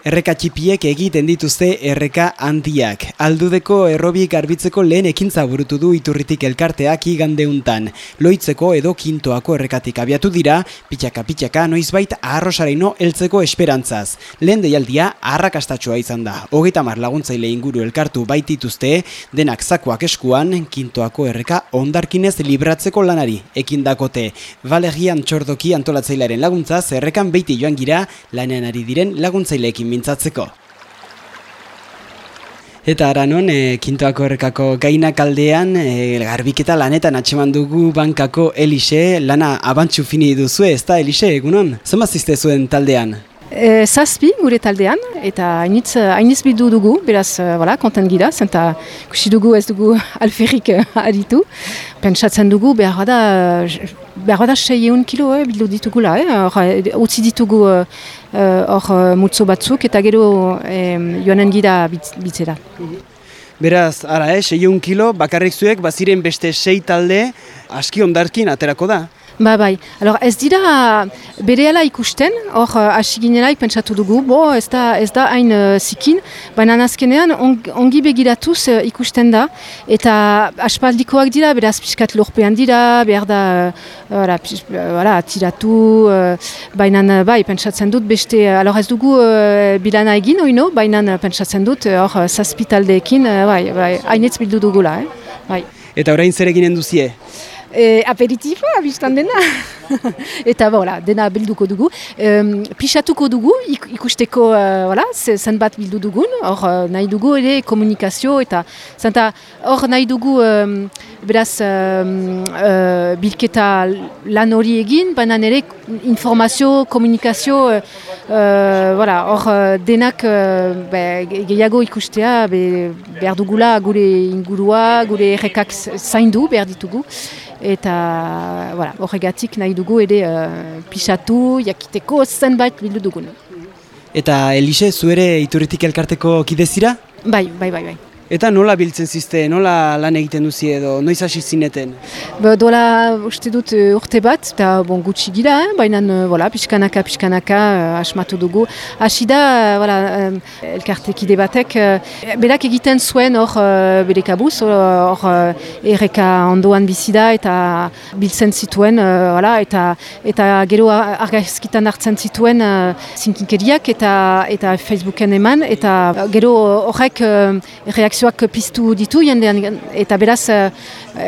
Erreka txipiek egiten dituzte erreka handiak. Aldudeko errobiek garbitzeko lehen ekintza burutu du iturritik elkarteak igandeuntan. Loitzeko edo kintoako errekatik abiatu dira, pitxaka pitxaka noizbait arrosaraino heltzeko esperantzaz. Lehen deialdia arrakastatxoa izan da. Hogeita mar laguntzaile inguru elkartu baitituzte, denak zakoak eskuan, kintoako erreka ondarkinez libratzeko lanari. Ekin dakote, Valerian Txordoki antolatzailearen laguntzaz, errekan beiti joan gira, lanean ari diren laguntzaileekin mintzatzeko. Eta aranon, e, kintoako errekako gainak aldean, e, garbiketa lanetan atxeman dugu bankako Elise, lana abantxu fini duzu ez da Elise, egunon? Zoma zizte zuen taldean? E, zazpi gure taldean, eta hainitz, hainitz bildu dugu, beraz, voilà, konten gira, zenta kusi dugu ez dugu alferrik aditu. Pentsatzen dugu, behar da, behar da eun kilo eh, bildu ditugula, eh? utzi ditugu hor uh, multzo batzuk, eta gero eh, joanen gira bitzera. Beraz, ara, eh, eun kilo, bakarrik zuek, baziren beste sei talde, aski ondarkin aterako da. Ba, bai. Alors, ez dira bere ikusten, hor hasi uh, pentsatu dugu, bo, ez da, ez da hain uh, zikin, baina azkenean ongi begiratuz uh, ikusten da, eta aspaldikoak dira, beraz pixkat lorpean dira, behar da, uh, tiratu, uh, baina bai, pentsatzen dut beste, alor ez dugu uh, bilana egin, oino, baina pentsatzen dut, hor uh, zazpitaldeekin, uh, bai, bai, hainetz bildu dugula, eh? bai. Eta orain zer eginen duzie? E, aperitifo abistan dena. eta bola, dena bilduko dugu. Um, pixatuko dugu, ikusteko uh, zen bat bildu dugun, hor uh, nahi dugu ere komunikazio eta zenta hor nahi dugu um, beraz um, uh, bilketa lan hori egin, baina nire informazio, komunikazio hor uh, denak uh, be, gehiago ikustea be, behar dugula gure ingurua, gure errekak zaindu behar ditugu eta horregatik nahi dugu ere uh, pixatu, jakiteko zenbait bildu dugun. Eta Elise, zuere iturritik elkarteko kidezira? Bai, bai, bai, bai. Eta nola biltzen zizte, nola lan egiten duzi edo, noiz hasi zineten? Ba, dola uste dut uh, urte bat, eta bon, gutxi gira, eh? baina uh, pixkanaka, pixkanaka uh, asmatu dugu. Hasi da, voilà, um, elkartekide batek, uh, berak egiten zuen hor uh, bere kabuz, hor uh, erreka ondoan bizida eta biltzen zituen, uh, voilà, eta, eta gero argazkitan hartzen zituen uh, zinkinkeriak eta, eta Facebooken eman, eta gero horrek uh, reakzio reakzioak piztu ditu jendean eta beraz eh,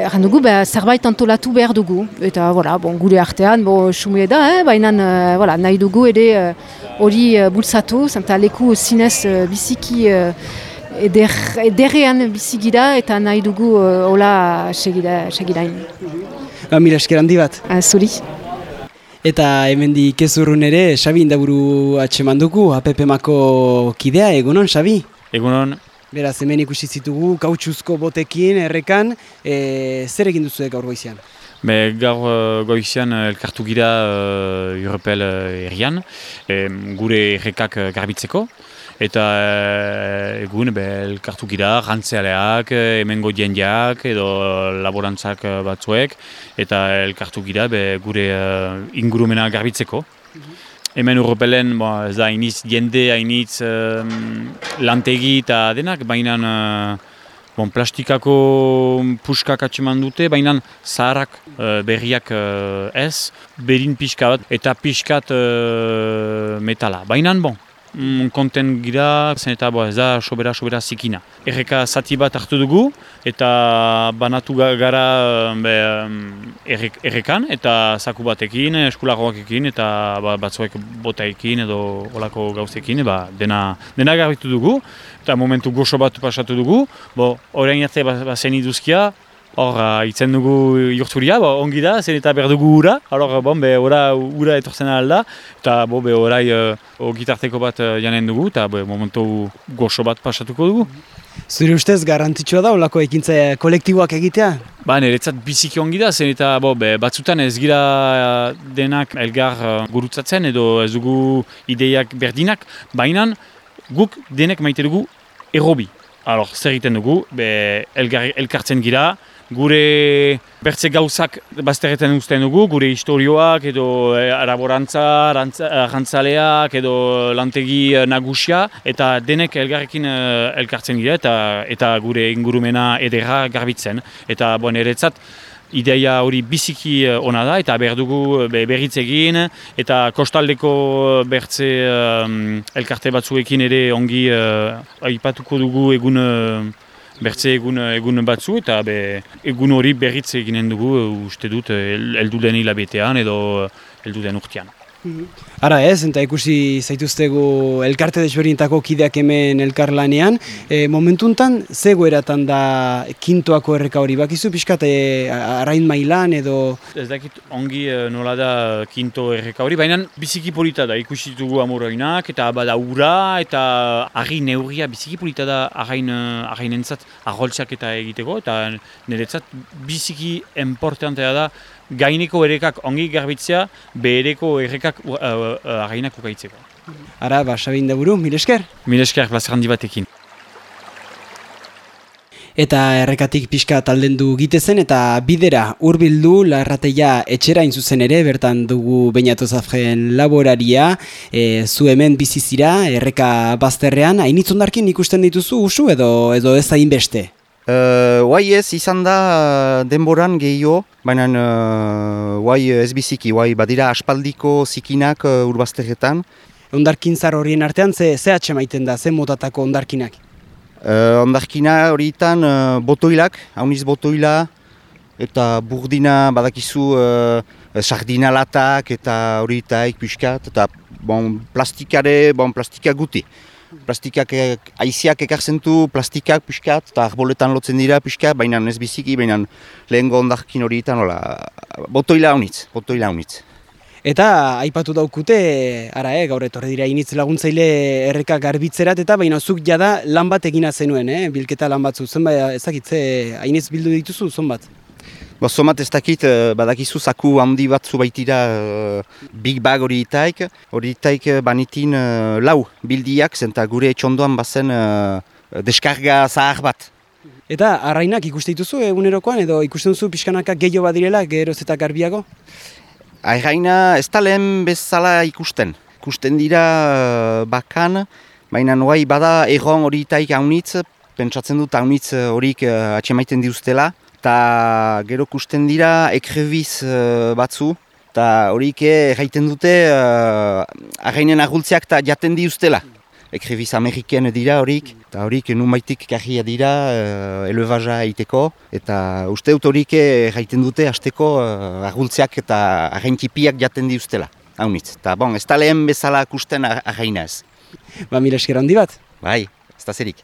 erran dugu ba, zerbait antolatu behar dugu eta voilà, bon, gure artean bo, sumue da, eh? baina uh, voilà, nahi dugu ere eh, hori uh, bultzatu zenta leku zinez uh, biziki uh, eder, ederrean bizigira eta nahi dugu uh, hola segirain. Ba, mira esker handi bat. Uh, zuri. Eta hemendik ezurrun ere, Xabi indaburu atxeman dugu, APPMako kidea, egunon, Xabi? Egunon. Beraz, hemen ikusi zitugu, kautxuzko botekin, errekan, e, zer egin duzu gaur goizian? Be, gaur uh, goizian uh, elkartu gira uh, Europel uh, erian, gure errekak garbitzeko. Eta uh, egun be, elkartu gira, rantzealeak, emengo jendeak edo laborantzak batzuek. Eta elkartu gira be, gure ingurumena garbitzeko. Mhm hemen urropelen, ez da, hainitz jende, hainitz um, lantegi eta denak, baina uh, bon, plastikako puskak atseman dute, baina zaharrak uh, berriak uh, ez, berin pixka bat eta pixkat uh, metala. Baina, bon, mm, konten gira, zen eta bo, ez da sobera, sobera zikina. Erreka zati bat hartu dugu, eta banatu gara be, errek, errekan, eta zaku batekin, eskulagoakekin, eta ba, batzuek botaekin edo olako gauzekin, ba, dena, dena garbitu dugu, eta momentu goxo bat pasatu dugu, bo, orain arte ba, ba iduzkia, Hor, uh, itzen dugu jurturia, bo, ongi da, zen eta berdugu ura, alor, bon, be, ura, ura etortzen alda, eta bo, be, orai uh, gitarteko bat uh, janen dugu, eta be, momentu goxo bat pasatuko dugu. Zure ustez, garantitxua da, olako ekintza kolektiboak egitea? Ba, niretzat biziki ongi da, zen eta bo, be, batzutan ez gira denak elgar uh, gurutzatzen, edo ez dugu ideiak berdinak, baina guk denek maite dugu errobi. Alor, zer egiten dugu, be, elgar, elkartzen gira, gure bertze gauzak bazterretan uzten dugu, gure historioak edo e, araborantza, arrantzaleak edo lantegi nagusia eta denek elgarrekin elkartzen dira eta, eta gure ingurumena ederra garbitzen. Eta bon, eretzat, ideia hori biziki eh, ona da eta behar dugu eh, berritz egin eta kostaldeko bertze um, elkarte batzuekin ere ongi aipatuko dugu egun bertze egun, egun batzu eta be, egun hori berritz eginen dugu uste dut heldu den hilabetean edo heldu den urtean. Ara ez, eta ikusi zaituztegu elkarte desberdintako kideak hemen elkarlanean. E, momentuntan, ze goeratan da kintoako erreka hori? Bakizu pixkat, e, arain mailan edo... Ez dakit ongi e, nola da kinto erreka hori, baina biziki polita da ikusi ditugu amoroinak, eta bada ura, eta argi neurria biziki polita da arrain, arrain entzat eta egiteko, eta niretzat biziki importantea da gaineko erekak ongi garbitzea, behereko errekak uh, uh, argainak ukaitzeko. Ara, ba, Sabin da buru, mil esker? Mil plazerandi batekin. Eta errekatik pixka taldendu gitezen eta bidera hurbildu larrateia etxera zuzen ere, bertan dugu bainatu zafren laboraria, e, zu hemen bizizira, erreka bazterrean, hainitzondarkin ikusten dituzu usu edo edo ez hainbeste? Uh, guai ez izan da uh, denboran gehiago, baina uh, guai ez biziki, guai badira aspaldiko zikinak uh, urbazteretan. Ondarkin zar horien artean, ze, ze atxe maiten da, ze motatako ondarkinak? Uh, ondarkina horietan uh, botoilak, hauniz botoila, eta burdina badakizu uh, sardina latak eta horietaik pixkat, eta bon, plastikare, bon, plastika guti plastikak aiziak ekartzen du plastikak pixkat eta arboletan lotzen dira pixkat, baina ez biziki, baina lehen gondarkin horietan hola, botoila honitz, botoila honitz. Eta aipatu daukute, ara eh, gaur etorri dira initz laguntzaile erreka garbitzerat, eta baina zuk jada lan bat egina zenuen, eh? bilketa lan batzu, zenba ezakitze, hainitz bildu dituzu, zon bat? Bo, somat ez dakit, eh, badakizu zaku handi bat zubaitira uh, Big Bag hori itaik, hori itaik eh, banitin uh, lau bildiak, zenta gure etxondoan bazen uh, deskarga zahar bat. Eta arrainak ikuste dituzu egunerokoan edo ikusten duzu pixkanaka gehiago badirela, geroz eta garbiago? Arraina ez da lehen bezala ikusten. Ikusten dira bakan, baina noai bada erron hori itaik haunitz, pentsatzen dut haunitz horik uh, atxemaiten diuztela, eta gero kusten dira ekrebiz uh, batzu, eta horik erraiten dute uh, arrainen agultziak eta jaten di ustela. Ekrebiz ameriken dira horik, eta horik numaitik karria dira uh, elevaza eiteko, eta uste dut horik erraiten dute hasteko uh, agultziak eta arrain tipiak jaten di ustela. Haunitz, eta bon, ez da lehen bezala kusten arraina. Ba, mila esker handi bat? Bai, ez da zerik.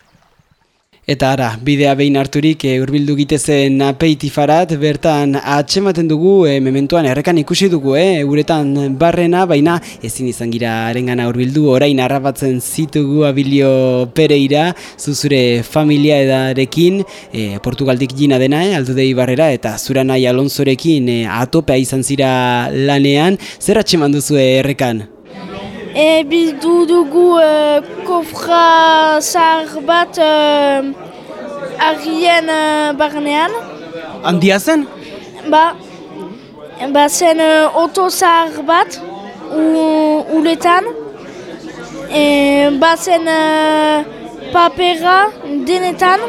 Eta ara, bidea behin harturik e, urbildu gitezen apeitifarat, bertan atxematen dugu, e, mementuan errekan ikusi dugu, e, uretan barrena, baina ezin izan gira arengana urbildu, orain arrabatzen zitugu abilio pereira, zuzure familia edarekin, e, Portugaldik jina dena, e, aldu dei barrera, eta zura nahi alonzorekin e, atopea izan zira lanean, zer atxeman duzu errekan? E, bildu dugu e, kofra zahar bat e, argien e, barnean. Handia zen? Ba, ba zen e, oto zahar bat u, uletan. E, ba zen e, papera denetan.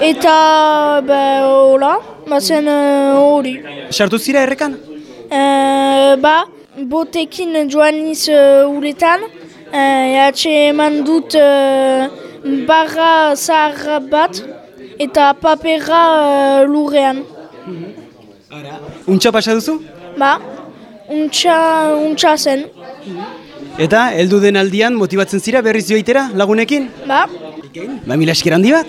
Eta ba, hola, ba zen e, hori. Sartu zira errekan? E, ba, botekin joan niz uh, uretan, uh, eman dut uh, barra zahar bat eta papera uh, lurrean. Untxa pasa duzu? Ba, untxa, untxa zen. Eta, heldu den aldian, motibatzen zira berriz joitera lagunekin? Ba. Ba, mila esker handi bat?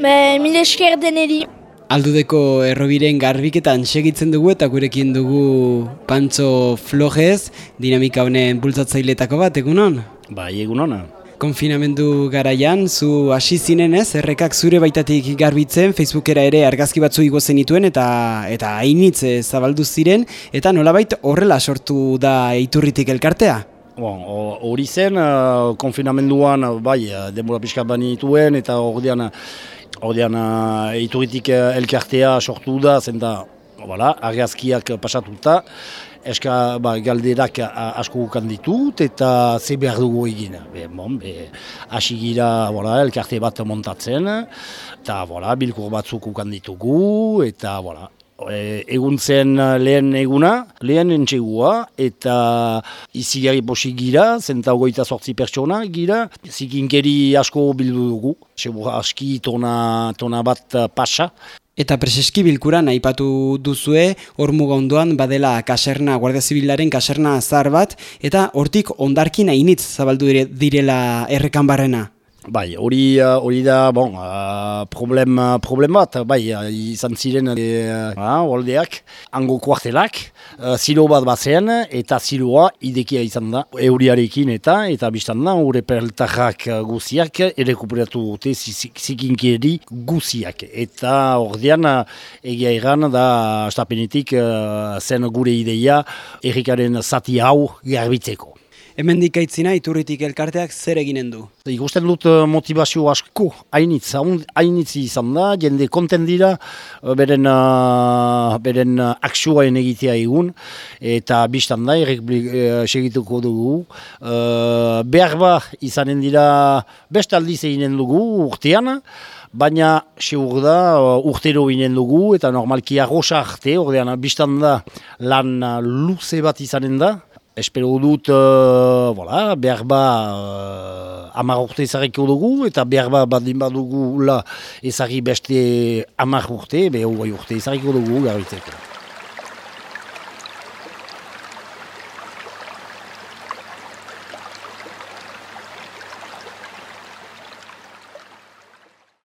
Ba, mila esker deneri. Aldudeko errobiren garbiketan segitzen dugu eta gurekin dugu Pantzo Flojez, dinamika honen bultzatzailetako bat, egunon? Bai, egunon. Konfinamendu garaian, zu hasi zinen ez, errekak zure baitatik garbitzen, Facebookera ere argazki batzu igo zenituen eta eta hainitz zabaldu ziren, eta nolabait horrela sortu da iturritik elkartea? Bon, hori zen, uh, konfinamenduan, bai, denbora pixka banituen eta hori Ordean, uh, ituritik uh, elkartea sortu da, zen da, voilà, argazkiak pasatuta, eska ba, galderak asko gukan ditut eta ze behar dugu egin. Be, bon, be, hasi gira voilà, elkarte bat montatzen, eta voilà, bilkur batzuk gukan ditugu, eta voilà, e, egun zen lehen eguna, lehen entxegua, eta izi gari posi gira, zenta ogoita sortzi pertsona gira, zikinkeri asko bildu dugu, sebur aski tona, tona bat pasa. Eta preseski bilkuran aipatu duzue, hor ondoan badela kaserna, Guardia Zibilaren kaserna zahar bat, eta hortik ondarkin hainitz zabaldu direla errekan barrena. Bai, hori uh, hori da, bon, uh, problem, uh, problem bat, bai, izan ziren uh, oldeak, hango kuartelak, uh, zilo bat bazen, eta ziloa idekia izan da, euriarekin eta, eta biztan da, hori peltarrak guziak, erekuperatu dute zikinkieri guziak. Eta ordean, egia egan da, estapenetik, zen gure ideia, errikaren zati hau garbitzeko. Hemen dikaitzina, iturritik elkarteak zer eginen du? Ikusten dut eh, motivazio asko hainitz, hainitz izan da, jende konten dira, eh, beren, uh, beren aksuaen egitea egun, eta biztan da, errek segituko dugu. Behar ba, izanen dira, best aldiz eginen dugu urtean, baina seur da, urtero ginen dugu, eta normalki arrosa arte, ordean, biztan da, lan luze bat izanen da, espero dut, uh, voilà, behar ba uh, amar urte ezarriko dugu, eta behar ba badin badugu la ezarri beste amar urte, behar urte ezarriko dugu garritzeko.